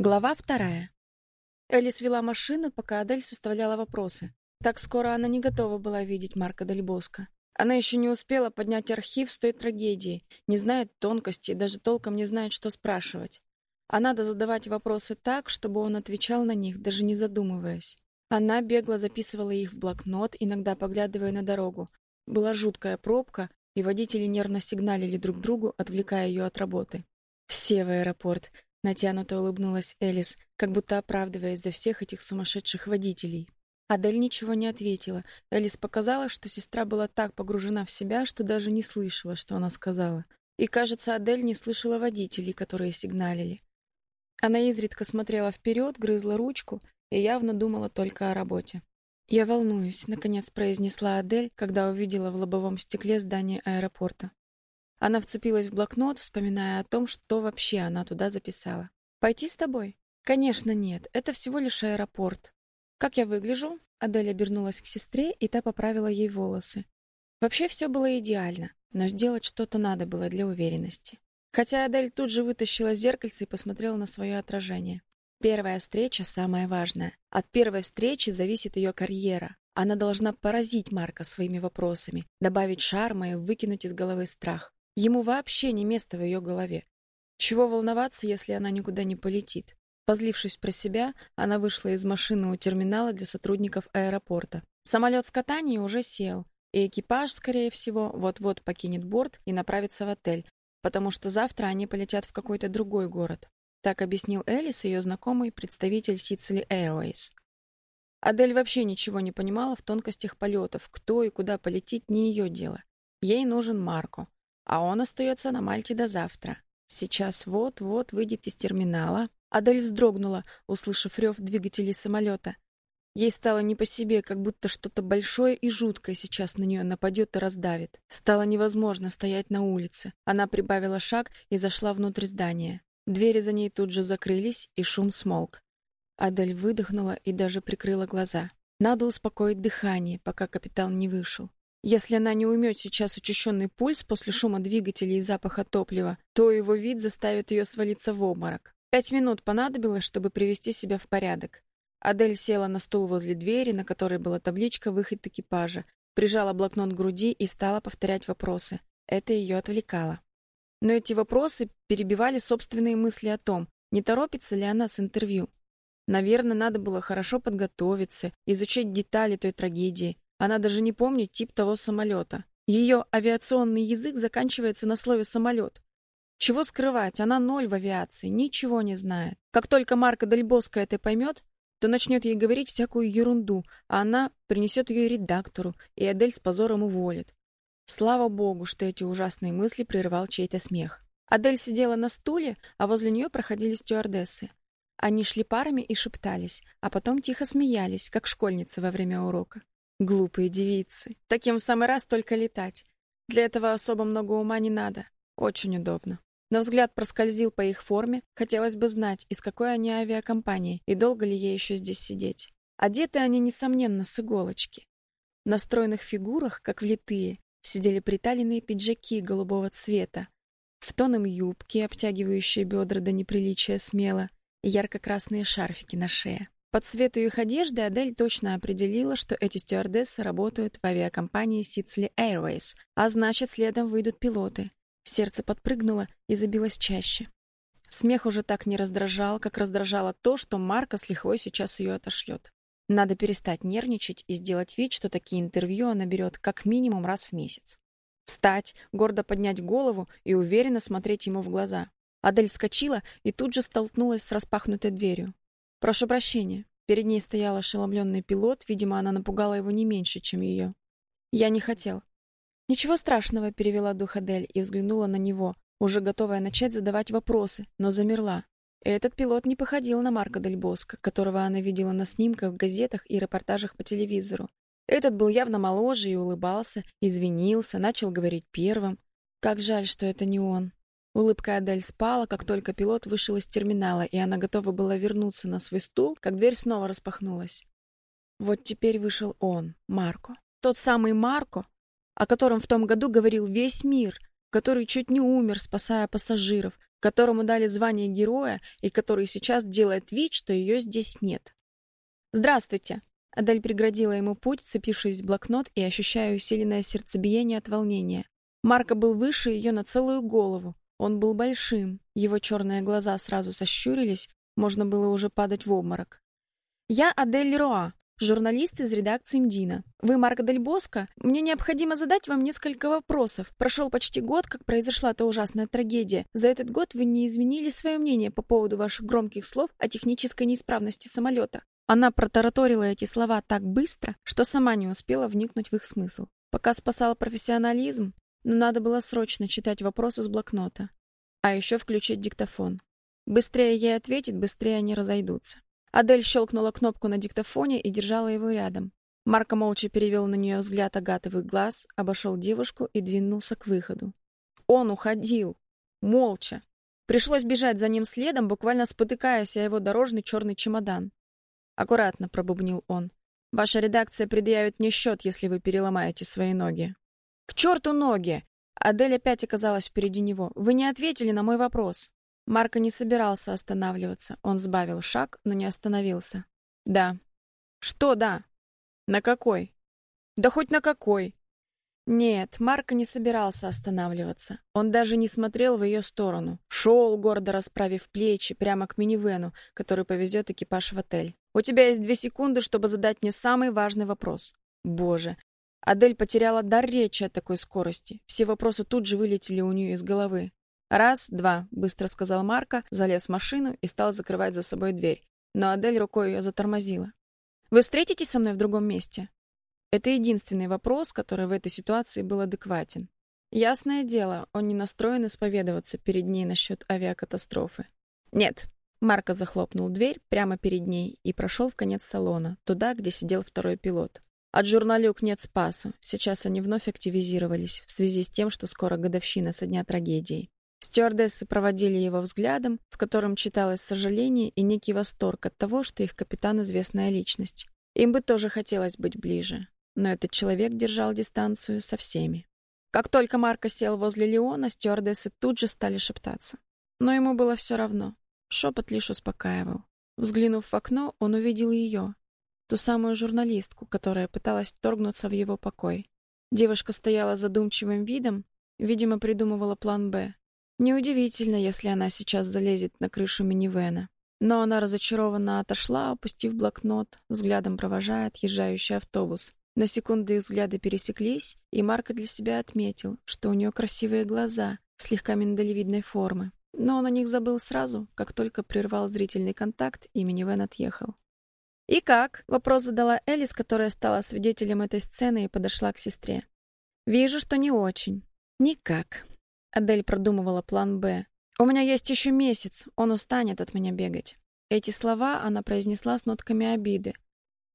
Глава вторая. Элис вела машину, пока Адель составляла вопросы. Так скоро она не готова была видеть Марка Дель. Она еще не успела поднять архив с той трагедии, не знает тонкостей, даже толком не знает, что спрашивать. А надо задавать вопросы так, чтобы он отвечал на них, даже не задумываясь. Она бегло записывала их в блокнот, иногда поглядывая на дорогу. Была жуткая пробка, и водители нервно сигналили друг другу, отвлекая ее от работы. Все в аэропорт. Натянуто улыбнулась Элис, как будто оправдываясь за всех этих сумасшедших водителей. Адель ничего не ответила. Элис показала, что сестра была так погружена в себя, что даже не слышала, что она сказала. И, кажется, Адель не слышала водителей, которые сигналили. Она изредка смотрела вперед, грызла ручку и явно думала только о работе. «Я волнуюсь», — наконец произнесла Адель, когда увидела в лобовом стекле здание аэропорта. Она вцепилась в блокнот, вспоминая о том, что вообще она туда записала. Пойти с тобой? Конечно, нет. Это всего лишь аэропорт. Как я выгляжу? Адель обернулась к сестре, и та поправила ей волосы. Вообще все было идеально, но сделать что-то надо было для уверенности. Хотя Адель тут же вытащила зеркальце и посмотрела на свое отражение. Первая встреча самая важная. От первой встречи зависит ее карьера. Она должна поразить Марка своими вопросами, добавить шарма и выкинуть из головы страх. Ему вообще не место в ее голове. Чего волноваться, если она никуда не полетит? Позлившись про себя, она вышла из машины у терминала для сотрудников аэропорта. Самолет с катанием уже сел, и экипаж, скорее всего, вот-вот покинет борт и направится в отель, потому что завтра они полетят в какой-то другой город. Так объяснил Элис, ее знакомый представитель Sicily Airways. Адель вообще ничего не понимала в тонкостях полетов, кто и куда полетит не ее дело. Ей нужен Марко а он остается на Мальте до завтра. Сейчас вот-вот выйдет из терминала. Адель вздрогнула, услышав рев двигателей самолета. Ей стало не по себе, как будто что-то большое и жуткое сейчас на нее нападет и раздавит. Стало невозможно стоять на улице. Она прибавила шаг и зашла внутрь здания. Двери за ней тут же закрылись, и шум смолк. Адель выдохнула и даже прикрыла глаза. Надо успокоить дыхание, пока капитан не вышел. Если она не уймет сейчас учащенный пульс после шума двигателей и запаха топлива, то его вид заставит ее свалиться в обморок. Пять минут понадобилось, чтобы привести себя в порядок. Адель села на стул возле двери, на которой была табличка «Выход экипажа», прижала блокнот к груди и стала повторять вопросы. Это ее отвлекало. Но эти вопросы перебивали собственные мысли о том, не торопится ли она с интервью. Наверное, надо было хорошо подготовиться, изучить детали той трагедии, она даже не помнит тип того самолета. Ее авиационный язык заканчивается на слове самолет. Чего скрывать, она ноль в авиации, ничего не знает. Как только Марка Дельбоска это поймет, то начнет ей говорить всякую ерунду, а она принесет ее редактору, и Адель с позором уволит. Слава богу, что эти ужасные мысли прервал чей-то смех. Адель сидела на стуле, а возле нее проходили стюардессы. Они шли парами и шептались, а потом тихо смеялись, как школьницы во время урока. Глупые девицы. Таким в самый раз только летать. Для этого особо много ума не надо. Очень удобно. Но взгляд проскользил по их форме. Хотелось бы знать, из какой они авиакомпании и долго ли ей еще здесь сидеть. Одеты они несомненно с иголочки. На стройных фигурах, как влитые, сидели приталенные пиджаки голубого цвета, в тон им юбки, обтягивающие бедра до неприличия смело, и ярко-красные шарфики на шее. По цвету их одежды Адель точно определила, что эти стюардессы работают в авиакомпании Sicily Airways, а значит, следом выйдут пилоты. Сердце подпрыгнуло и забилось чаще. Смех уже так не раздражал, как раздражало то, что Марка с лихвой сейчас ее отошлет. Надо перестать нервничать и сделать вид, что такие интервью она берет как минимум раз в месяц. Встать, гордо поднять голову и уверенно смотреть ему в глаза. Адель вскочила и тут же столкнулась с распахнутой дверью. Прошу прощения. Перед ней стоял ошеломленный пилот, видимо, она напугала его не меньше, чем ее. Я не хотел. Ничего страшного, перевела дух Адель и взглянула на него, уже готовая начать задавать вопросы, но замерла. Этот пилот не походил на Марка Дель Боско, которого она видела на снимках в газетах и репортажах по телевизору. Этот был явно моложе и улыбался, извинился, начал говорить первым. Как жаль, что это не он. Улыбка Адель спала, как только пилот вышел из терминала, и она готова была вернуться на свой стул, как дверь снова распахнулась. Вот теперь вышел он, Марко. Тот самый Марко, о котором в том году говорил весь мир, который чуть не умер, спасая пассажиров, которому дали звание героя и который сейчас делает вид, что ее здесь нет. «Здравствуйте!» Адель преградила ему путь, цепившись в блокнот и ощущая усиленное сердцебиение от волнения. Марко был выше ее на целую голову. Он был большим, его черные глаза сразу сощурились, можно было уже падать в обморок. «Я Адель Леруа, журналист из редакции МДИНа. Вы Марко Дель Боско? Мне необходимо задать вам несколько вопросов. Прошел почти год, как произошла та ужасная трагедия. За этот год вы не изменили свое мнение по поводу ваших громких слов о технической неисправности самолета. Она протараторила эти слова так быстро, что сама не успела вникнуть в их смысл. Пока спасал профессионализм, но надо было срочно читать вопросы с блокнота. А еще включить диктофон. Быстрее ей ответит, быстрее они разойдутся. Адель щелкнула кнопку на диктофоне и держала его рядом. Марко молча перевел на нее взгляд агатовых глаз, обошел девушку и двинулся к выходу. Он уходил. Молча. Пришлось бежать за ним следом, буквально спотыкаясь о его дорожный черный чемодан. Аккуратно пробубнил он. Ваша редакция предъявит мне счет, если вы переломаете свои ноги. К черту ноги! Адель опять оказалась впереди него. Вы не ответили на мой вопрос. Марко не собирался останавливаться. Он сбавил шаг, но не остановился. Да. Что да? На какой? Да хоть на какой. Нет, Марко не собирался останавливаться. Он даже не смотрел в ее сторону. Шел, гордо расправив плечи, прямо к минивену, который повезет экипаж в отель. «У тебя есть две секунды, чтобы задать мне самый важный вопрос». Боже. Адель потеряла дар речи от такой скорости. Все вопросы тут же вылетели у нее из головы. «Раз, два», — быстро сказал Марко, залез в машину и стал закрывать за собой дверь. Но Адель рукой ее затормозила. «Вы встретитесь со мной в другом месте?» Это единственный вопрос, который в этой ситуации был адекватен. Ясное дело, он не настроен исповедоваться перед ней насчет авиакатастрофы. «Нет». Марко захлопнул дверь прямо перед ней и прошел в конец салона, туда, где сидел второй пилот. От журналюк нет спасу. Сейчас они вновь активизировались в связи с тем, что скоро годовщина со дня трагедии. Стюардессы проводили его взглядом, в котором читалось сожаление и некий восторг от того, что их капитан известная личность. Им бы тоже хотелось быть ближе но этот человек держал дистанцию со всеми. Как только Марко сел возле Леона, стюардессы тут же стали шептаться. Но ему было все равно. Шепот лишь успокаивал. Взглянув в окно, он увидел ее, ту самую журналистку, которая пыталась вторгнуться в его покой. Девушка стояла задумчивым видом, видимо, придумывала план «Б». Неудивительно, если она сейчас залезет на крышу минивэна. Но она разочарованно отошла, опустив блокнот, взглядом провожая отъезжающий автобус. На секунду их взгляды пересеклись, и Марко для себя отметил, что у нее красивые глаза, слегка миндалевидной формы. Но он о них забыл сразу, как только прервал зрительный контакт, и минивэн отъехал. «И как?» — вопрос задала Элис, которая стала свидетелем этой сцены и подошла к сестре. «Вижу, что не очень». «Никак». Адель продумывала план «Б». «У меня есть еще месяц, он устанет от меня бегать». Эти слова она произнесла с нотками обиды,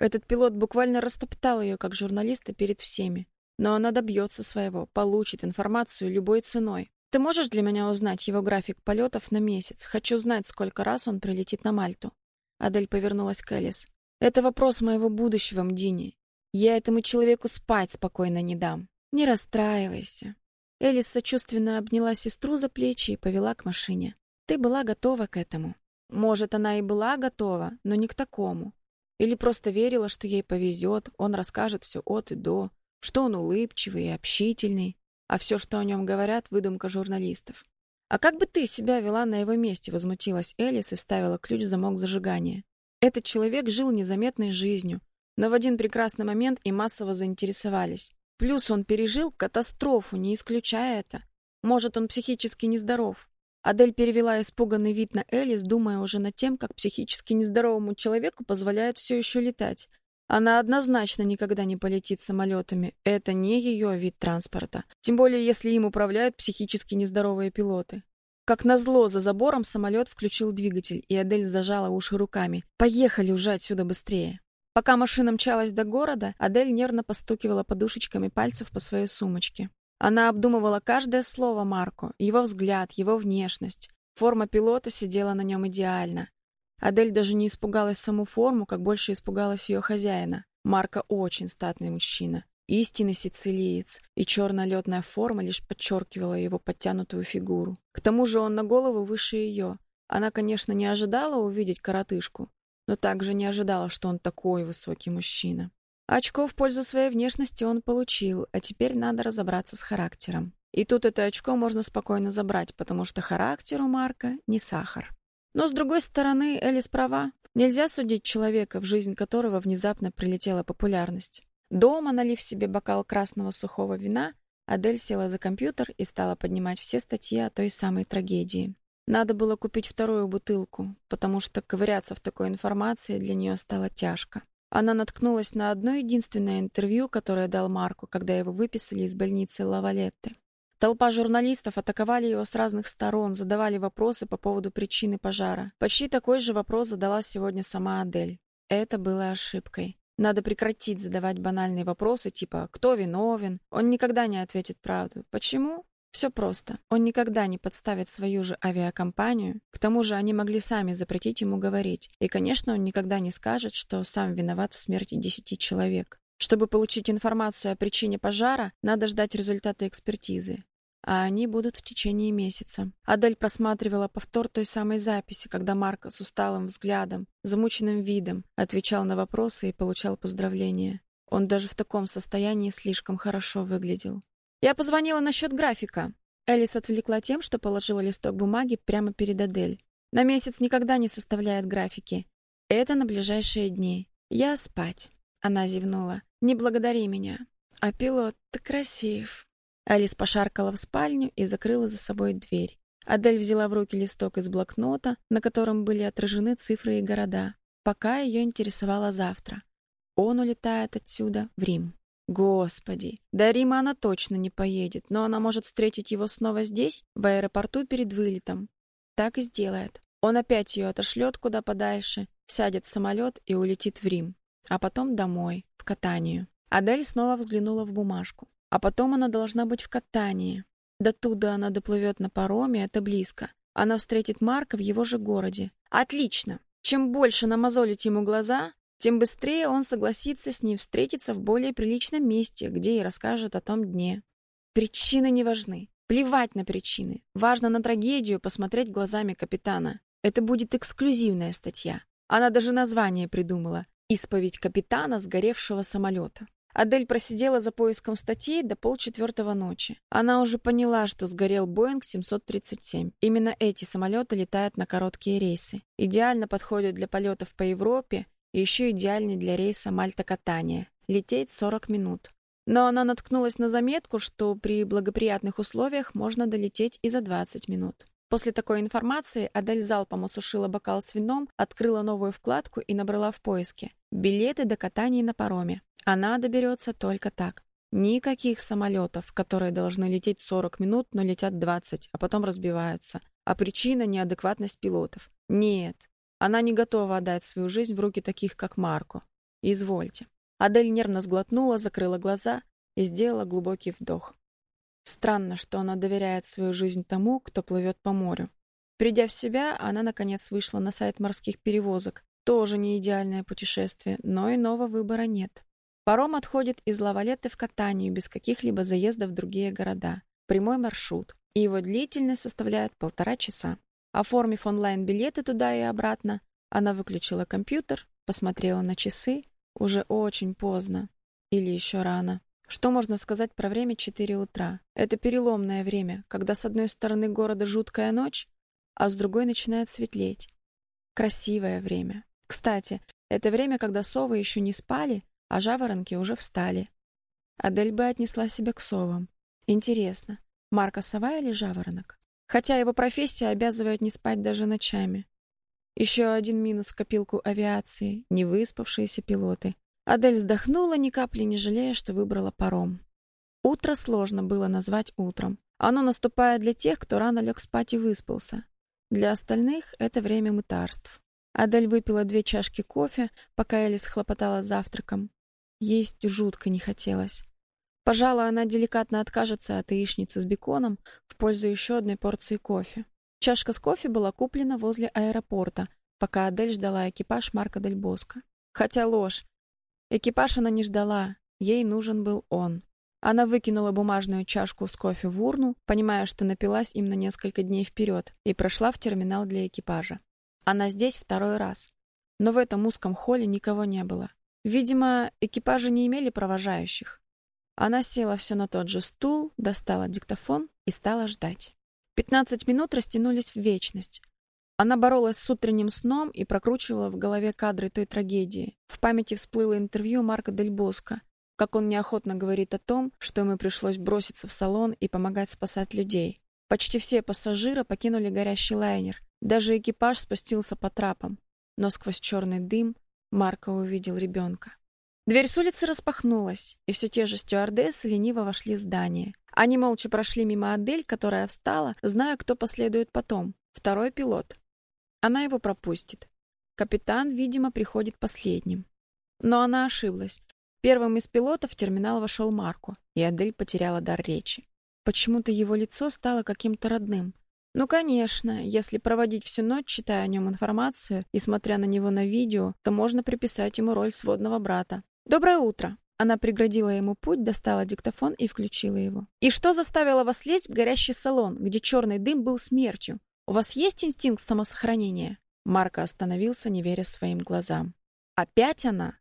этот пилот буквально растоптал ее как журналиста перед всеми. Но она добьется своего, получит информацию любой ценой. Ты можешь для меня узнать его график полетов на месяц? Хочу знать, сколько раз он прилетит на Мальту. Адель повернулась к Элис. Это вопрос моего будущего, Мдини. Я этому человеку спать спокойно не дам. Не расстраивайся. Элис сочувственно обняла сестру за плечи и повела к машине. Ты была готова к этому. Может, она и была готова, но не к такому. Или просто верила, что ей повезет, он расскажет все от и до, что он улыбчивый и общительный, а все, что о нем говорят, выдумка журналистов. «А как бы ты себя вела на его месте?» — возмутилась Элис и вставила ключ в замок зажигания. Этот человек жил незаметной жизнью, но в один прекрасный момент и массово заинтересовались. Плюс он пережил катастрофу, не исключая это. Может, он психически нездоров. Адель перевела испуганный вид на Элис, думая уже над тем, как психически нездоровому человеку позволяют все еще летать. Она однозначно никогда не полетит самолетами. Это не ее вид транспорта. Тем более, если им управляют психически нездоровые пилоты. Как назло, за забором самолет включил двигатель, и Адель зажала уши руками. «Поехали уже отсюда быстрее!» Пока машина мчалась до города, Адель нервно постукивала подушечками пальцев по своей сумочке. Она обдумывала каждое слово Марко, его взгляд, его внешность. Форма пилота сидела на нем идеально. Адель даже не испугалась саму форму, как больше испугалась ее хозяина. Марко очень статный мужчина. Истинный сицилиец, и черная летная форма лишь подчеркивала его подтянутую фигуру. К тому же он на голову выше ее. Она, конечно, не ожидала увидеть коротышку, но также не ожидала, что он такой высокий мужчина. Очко в пользу своей внешности он получил, а теперь надо разобраться с характером. И тут это очко можно спокойно забрать, потому что характер у Марка не сахар. Но, с другой стороны, Элис права. Нельзя судить человека, в жизнь которого внезапно прилетела популярность. Дома, налив себе бокал красного сухого вина, Адель села за компьютер и стала поднимать все статьи о той самой трагедии. Надо было купить вторую бутылку, потому что ковыряться в такой информации для нее стало тяжко. Она наткнулась на одно единственное интервью, которое дал Марку, когда его выписали из больницы Лавалетте. Толпа журналистов атаковали его с разных сторон, задавали вопросы по поводу причины пожара. Почти такой же вопрос задала сегодня сама Адель. Это было ошибкой. Надо прекратить задавать банальные вопросы типа «Кто виновен?». Он никогда не ответит правду. Почему? Все просто. Он никогда не подставит свою же авиакомпанию. К тому же они могли сами запретить ему говорить. И, конечно, он никогда не скажет, что сам виноват в смерти десяти человек. Чтобы получить информацию о причине пожара, надо ждать результаты экспертизы а они будут в течение месяца. Адель просматривала повтор той самой записи, когда Марко с усталым взглядом, замученным видом отвечал на вопросы и получал поздравления. Он даже в таком состоянии слишком хорошо выглядел. Я позвонила насчет графика. Элис отвлекла тем, что положила листок бумаги прямо перед Адель. На месяц никогда не составляет графики. Это на ближайшие дни. Я спать. Она зевнула. Не благодари меня. А пилот так красив. Алис пошаркала в спальню и закрыла за собой дверь. Адель взяла в руки листок из блокнота, на котором были отражены цифры и города. Пока ее интересовало завтра. Он улетает отсюда в Рим. Господи, до Рима она точно не поедет, но она может встретить его снова здесь, в аэропорту перед вылетом. Так и сделает. Он опять ее отошлет куда подальше, сядет в самолет и улетит в Рим, а потом домой, в катанию. Адель снова взглянула в бумажку. А потом она должна быть в катании. До туда она доплывет на пароме, это близко. Она встретит Марка в его же городе. Отлично. Чем больше намазолить ему глаза, тем быстрее он согласится с ней встретиться в более приличном месте, где и расскажет о том дне. Причины не важны. Плевать на причины. Важно на трагедию посмотреть глазами капитана. Это будет эксклюзивная статья. Она даже название придумала. «Исповедь капитана сгоревшего самолета». Адель просидела за поиском статей до полчетвертого ночи. Она уже поняла, что сгорел Боинг 737. Именно эти самолеты летают на короткие рейсы. Идеально подходят для полетов по Европе и еще идеальны для рейса Мальта-Катания. Лететь 40 минут. Но она наткнулась на заметку, что при благоприятных условиях можно долететь и за 20 минут. После такой информации Адель залпом осушила бокал с вином, открыла новую вкладку и набрала в поиске «Билеты до катания на пароме». Она доберется только так. Никаких самолетов, которые должны лететь 40 минут, но летят 20, а потом разбиваются. А причина — неадекватность пилотов. Нет, она не готова отдать свою жизнь в руки таких, как Марко. Извольте. Адель нервно сглотнула, закрыла глаза и сделала глубокий вдох. Странно, что она доверяет свою жизнь тому, кто плывет по морю. Придя в себя, она, наконец, вышла на сайт морских перевозок. Тоже не идеальное путешествие, но иного выбора нет. Паром отходит из Лавалетты в Катанию без каких-либо заездов в другие города. Прямой маршрут. И его длительность составляет полтора часа. Оформив онлайн-билеты туда и обратно, она выключила компьютер, посмотрела на часы. Уже очень поздно. Или еще рано. Что можно сказать про время 4 утра? Это переломное время, когда с одной стороны города жуткая ночь, а с другой начинает светлеть. Красивое время. Кстати, это время, когда совы еще не спали, а жаворонки уже встали. Адель бы отнесла себя к совам. Интересно, Марка сова или жаворонок? Хотя его профессия обязывает не спать даже ночами. Еще один минус в копилку авиации — невыспавшиеся пилоты. Адель вздохнула, ни капли не жалея, что выбрала паром. Утро сложно было назвать утром. Оно наступает для тех, кто рано лег спать и выспался. Для остальных это время мытарств. Адель выпила две чашки кофе, пока Элис хлопотала завтраком. Есть жутко не хотелось. Пожалуй, она деликатно откажется от яичницы с беконом в пользу еще одной порции кофе. Чашка с кофе была куплена возле аэропорта, пока Адель ждала экипаж Марка Дель Боско. Хотя ложь. Экипаж она не ждала. ей нужен был он. Она выкинула бумажную чашку с кофе в урну, понимая, что напилась им на несколько дней вперед, и прошла в терминал для экипажа. Она здесь второй раз. Но в этом узком холле никого не было. Видимо, экипажи не имели провожающих. Она села все на тот же стул, достала диктофон и стала ждать. Пятнадцать минут растянулись в вечность. Она боролась с утренним сном и прокручивала в голове кадры той трагедии. В памяти всплыло интервью Марка Дель Боско, как он неохотно говорит о том, что ему пришлось броситься в салон и помогать спасать людей. Почти все пассажиры покинули горящий лайнер. Даже экипаж спустился по трапам. Но сквозь черный дым Марко увидел ребенка. Дверь с улицы распахнулась, и все те же стюардессы лениво вошли в здание. Они молча прошли мимо Адель, которая встала, зная, кто последует потом. Второй пилот. Она его пропустит. Капитан, видимо, приходит последним. Но она ошиблась. Первым из пилотов в терминал вошел Марко, и Адель потеряла дар речи. Почему-то его лицо стало каким-то родным. Ну, конечно, если проводить всю ночь, читая о нем информацию и смотря на него на видео, то можно приписать ему роль сводного брата. «Доброе утро!» Она преградила ему путь, достала диктофон и включила его. «И что заставило вас лезть в горящий салон, где черный дым был смертью? У вас есть инстинкт самосохранения?» Марко остановился, не веря своим глазам. «Опять она?»